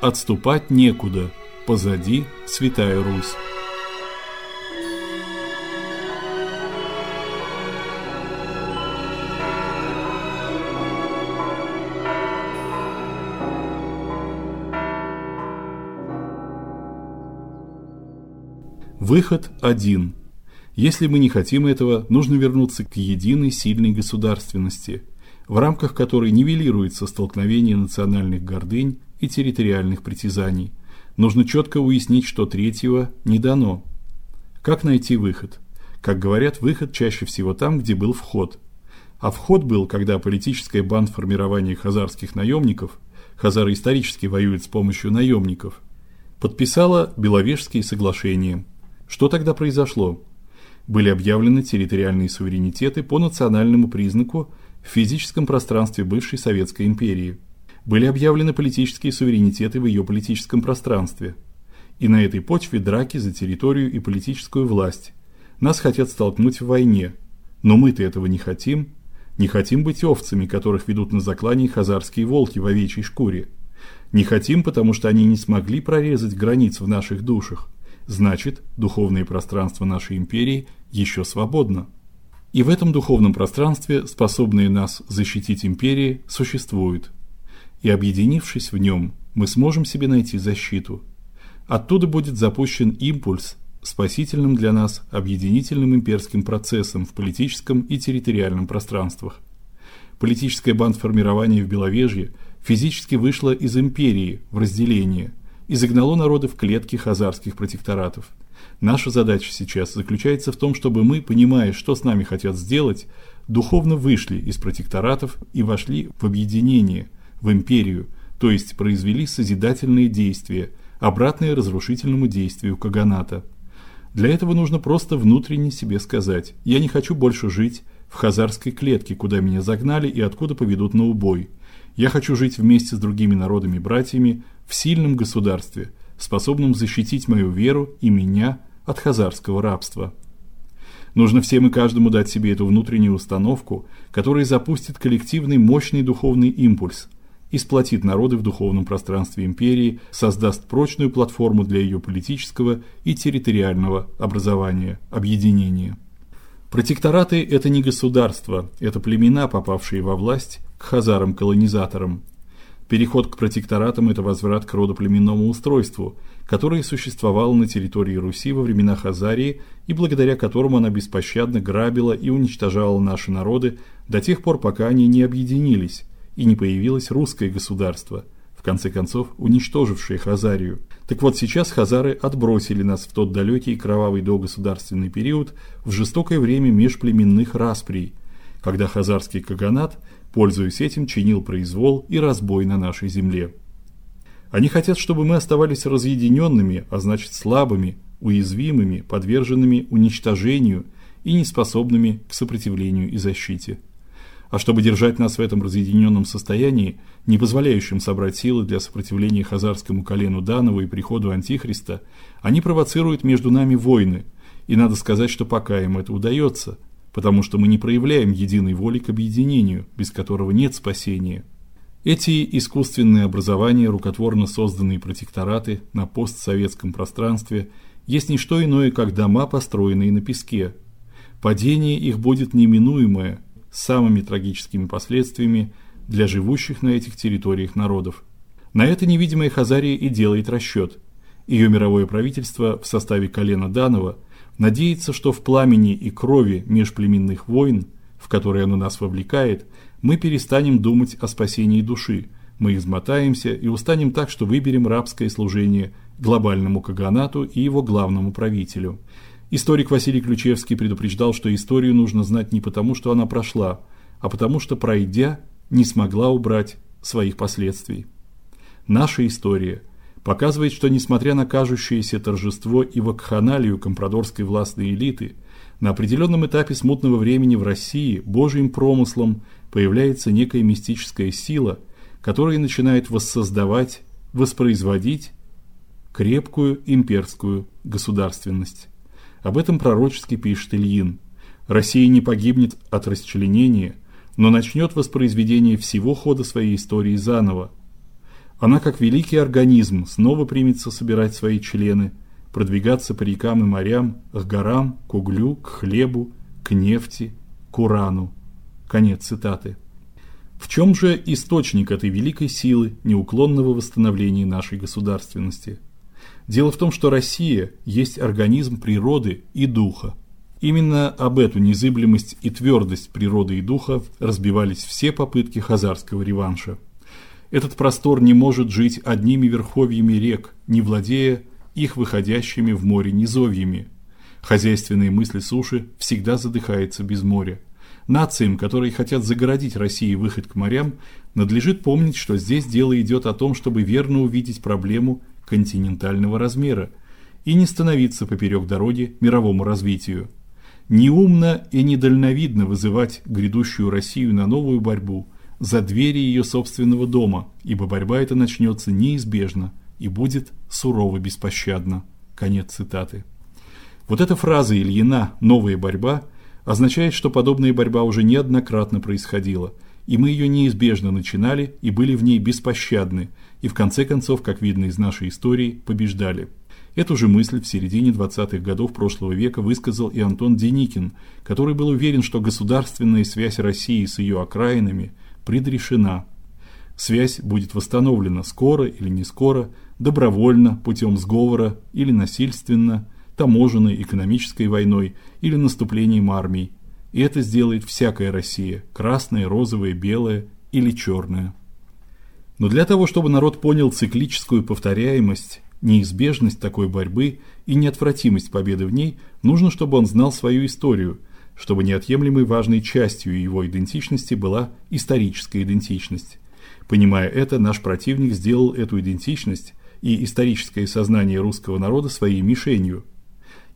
Отступать некуда. Позади Святая Русь. Выход один. Если мы не хотим этого, нужно вернуться к единой сильной государственности, в рамках которой нивелируется столкновение национальных гордынь и территориальных притязаний. Нужно четко уяснить, что третьего не дано. Как найти выход? Как говорят, выход чаще всего там, где был вход. А вход был, когда политическое бандформирование хазарских наемников, хазары исторически воюют с помощью наемников, подписало Беловежские соглашения – что тогда произошло? Были объявлены территориальные суверенитеты по национальному признаку в физическом пространстве бывшей Советской империи. Были объявлены политические суверенитеты в ее политическом пространстве. И на этой почве драки за территорию и политическую власть. Нас хотят столкнуть в войне. Но мы-то этого не хотим. Не хотим быть овцами, которых ведут на заклание хазарские волки в овечьей шкуре. Не хотим, потому что они не смогли прорезать границ в наших душах. Значит, духовное пространство нашей империи еще свободно. И в этом духовном пространстве способные нас защитить империи существуют. И объединившись в нем, мы сможем себе найти защиту. Оттуда будет запущен импульс спасительным для нас объединительным имперским процессом в политическом и территориальном пространствах. Политическое бандформирование в Беловежье физически вышло из империи в разделение – и загнало народы в клетки хазарских протекторатов. Наша задача сейчас заключается в том, чтобы мы, понимая, что с нами хотят сделать, духовно вышли из протекторатов и вошли в объединение, в империю, то есть произвели созидательные действия, обратные разрушительному действию каганата. Для этого нужно просто внутренне себе сказать: я не хочу больше жить в хазарской клетке, куда меня загнали и откуда поведут на убой. Я хочу жить вместе с другими народами-братьями в сильном государстве, способном защитить мою веру и меня от хазарского рабства. Нужно всем и каждому дать себе эту внутреннюю установку, которая запустит коллективный мощный духовный импульс и сплотит народы в духовном пространстве империи, создаст прочную платформу для ее политического и территориального образования, объединения. Протектораты это не государства, это племена, попавшие во власть к хазарам-колонизаторам, Переход к протекторатам это возврат к родоплеменному устройству, которое существовало на территории Руси во времена Хазарии и благодаря которому она беспощадно грабила и уничтожала наши народы до тех пор, пока они не объединились и не появилось русское государство, в конце концов уничтожившее Хазарию. Так вот сейчас хазары отбросили нас в тот далекий и кровавый догосударственный период в жестокое время межплеменных расприй, когда хазарский каганат пользуясь этим, чинил произвол и разбой на нашей земле. Они хотят, чтобы мы оставались разъединенными, а значит слабыми, уязвимыми, подверженными уничтожению и неспособными к сопротивлению и защите. А чтобы держать нас в этом разъединенном состоянии, не позволяющем собрать силы для сопротивления хазарскому колену Данова и приходу антихриста, они провоцируют между нами войны. И надо сказать, что пока им это удается, потому что мы не проявляем единой воли к объединению, без которого нет спасения. Эти искусственные образования, рукотворно созданные протектораты на постсоветском пространстве, есть не что иное, как дома, построенные на песке. Падение их будет неминуемое, с самыми трагическими последствиями для живущих на этих территориях народов. На это невидимая Хазария и делает расчет. Ее мировое правительство в составе колена Данова – Надеяться, что в пламени и крови межплеменных войн, в которые оно нас вовлекает, мы перестанем думать о спасении души. Мы измотаемся и устанем так, что выберем рабское служение глобальному каганату и его главному правителю. Историк Василий Ключевский предупреждал, что историю нужно знать не потому, что она прошла, а потому что пройдя, не смогла убрать своих последствий. Наша история показывает, что несмотря на кажущееся торжество и вакханалию компрадорской властной элиты, на определенном этапе смутного времени в России божьим промыслом появляется некая мистическая сила, которая начинает воссоздавать, воспроизводить крепкую имперскую государственность. Об этом пророчески пишет Ильин. Россия не погибнет от расчленения, но начнет воспроизведение всего хода своей истории заново, Она, как великий организм, снова примется собирать свои члены, продвигаться по рекам и морям, к горам, к углю, к хлебу, к нефти, к урану. Конец цитаты. В чем же источник этой великой силы неуклонного восстановления нашей государственности? Дело в том, что Россия есть организм природы и духа. Именно об эту незыблемость и твердость природы и духа разбивались все попытки хазарского реванша. Этот простор не может жить одними верховьями рек, не владея их выходящими в море низовьями. Хозяйственные мысли суши всегда задыхается без моря. Нациям, которые хотят загородить России выход к морям, надлежит помнить, что здесь дело идет о том, чтобы верно увидеть проблему континентального размера и не становиться поперек дороги мировому развитию. Неумно и недальновидно вызывать грядущую Россию на новую борьбу за двери ее собственного дома, ибо борьба эта начнется неизбежно и будет сурово беспощадна. Конец цитаты. Вот эта фраза Ильина «новая борьба» означает, что подобная борьба уже неоднократно происходила, и мы ее неизбежно начинали и были в ней беспощадны, и в конце концов, как видно из нашей истории, побеждали. Эту же мысль в середине 20-х годов прошлого века высказал и Антон Деникин, который был уверен, что государственная связь России с ее окраинами предрешена. Связь будет восстановлена скоро или не скоро, добровольно, путем сговора или насильственно, таможенной, экономической войной или наступлением армий. И это сделает всякая Россия: красная, розовая, белая или черная. Но для того, чтобы народ понял циклическую повторяемость, неизбежность такой борьбы и неотвратимость победы в ней, нужно, чтобы он знал свою историю, чтобы неотъемлемой важной частью его идентичности была историческая идентичность. Понимая это, наш противник сделал эту идентичность и историческое сознание русского народа своей мишенью.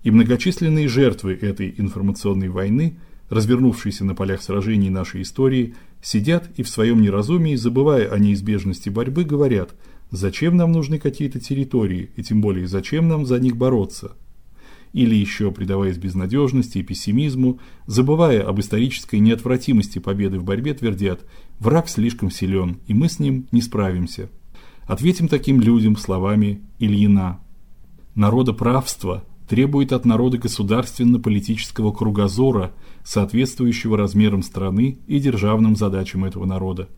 И многочисленные жертвы этой информационной войны, развернувшейся на полях сражений нашей истории, сидят и в своем неразумии, забывая о неизбежности борьбы, говорят: зачем нам нужны какие-то территории, и тем более зачем нам за них бороться? Или еще предаваясь безнадежности и пессимизму, забывая об исторической неотвратимости победы в борьбе, твердят: враг слишком силен, и мы с ним не справимся. Ответим таким людям словами Ильина. Народоправство требует от народа государственно-политического кругозора, соответствующего размерам страны и державным задачам этого народа.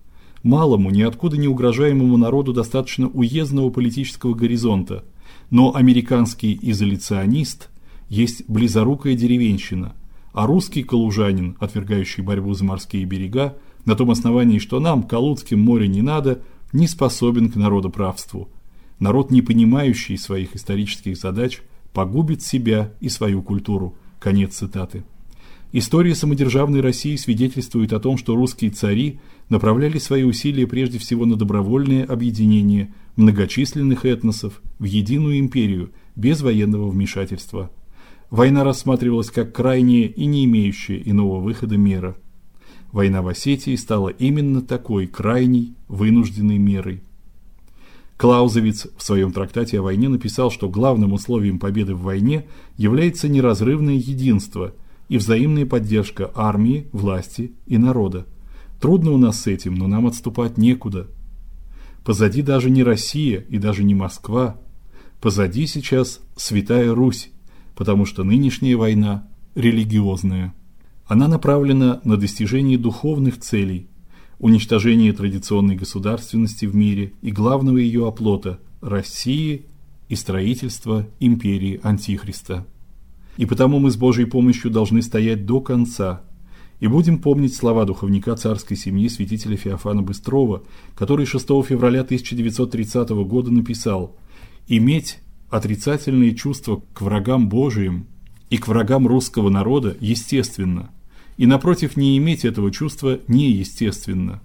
Малому, ниоткуда не угрожаемому народу достаточно уездного политического горизонта, но американский изоляционист есть близорукая деревенщина, а русский калужанин, отвергающий борьбу за морские берега, на том основании, что нам, Калужским, море не надо, не способен к народоправству. Народ, не понимающий своих исторических задач, погубит себя и свою культуру. Конец цитаты. История самодержавной России свидетельствует о том, что русские цари направляли свои усилия прежде всего на добровольное объединение многочисленных этносов в единую империю без военного вмешательства. Война рассматривалась как крайняя и не имеющая иного выхода мера. Война в Осетии стала именно такой крайней, вынужденной мерой. Клаузевиц в своем трактате о войне написал, что главным условием победы в войне является неразрывное единство и взаимная поддержка армии, власти и народа. Трудно у нас с этим, но нам отступать некуда. Позади даже не Россия и даже не Москва. Позади сейчас Святая Русь, потому что нынешняя война религиозная. Она направлена на достижение духовных целей, уничтожение традиционной государственности в мире и главного ее оплота России и строительство империи Антихриста. И потому мы с Божьей помощью должны стоять до конца. И будем помнить слова духовника царской семьи святителя Феофана Быстрова, который 6 февраля 1930 года написал: "Иметь отрицательные чувства к врагам Божиим и к врагам русского народа естественно, и напротив не иметь этого чувства неестественно.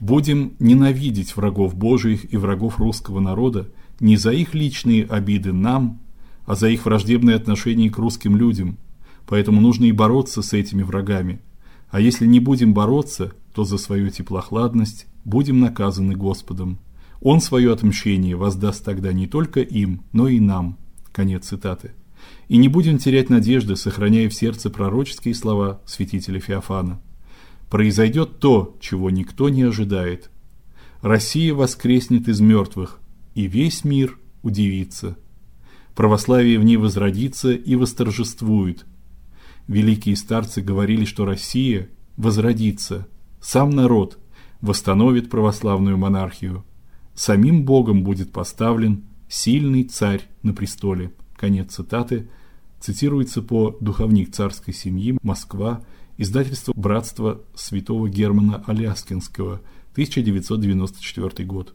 Будем ненавидеть врагов Божиих и врагов русского народа не за их личные обиды нам, а за их враждебное отношение к русским людям. Поэтому нужно и бороться с этими врагами. А если не будем бороться, то за свою теплохладность будем наказаны Господом. Он свое отмщение воздаст тогда не только им, но и нам. Конец цитаты. И не будем терять надежды, сохраняя в сердце пророческие слова святителя Феофана. Произойдет то, чего никто не ожидает. Россия воскреснет из мертвых, и весь мир удивится. Православие в ней возродится и восторжествует. Великие старцы говорили, что Россия возродится, сам народ восстановит православную монархию. Самим Богом будет поставлен сильный царь на престоле. Конец цитаты. Цитируется по Духовник царской семьи, Москва, издательство Братство Святого Германа Аляскинского, 1994 год.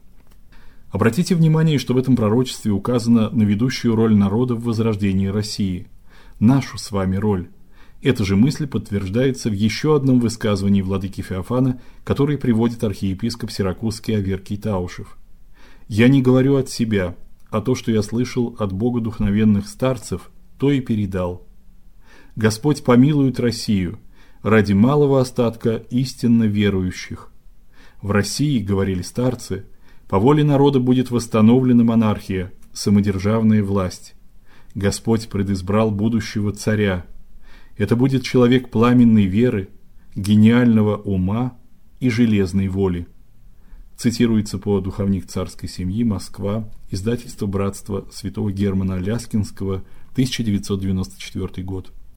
Обратите внимание, что в этом пророчестве указано на ведущую роль народа в возрождении России, нашу с вами роль. Эта же мысль подтверждается в еще одном высказывании владыки Феофана, который приводит архиепископ Сиракузский Аверкий Таушев. Я не говорю от себя, а то, что я слышал от богодухновенных старцев, то и передал. Господь помилует Россию ради малого остатка истинно верующих. В России, говорили старцы, по воле народа будет восстановлена монархия, самодержавная власть. Господь предизбрал будущего царя. Это будет человек пламенной веры, гениального ума и железной воли. Цитируется по Духовник царской семьи, Москва, издательство Братство Святого Германа Ляскинского, 1994 год.